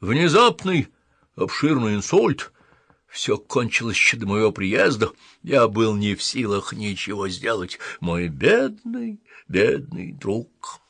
Внезапный обширный инсульт. Все кончилось еще до моего приезда. Я был не в силах ничего сделать. Мой бедный, бедный друг».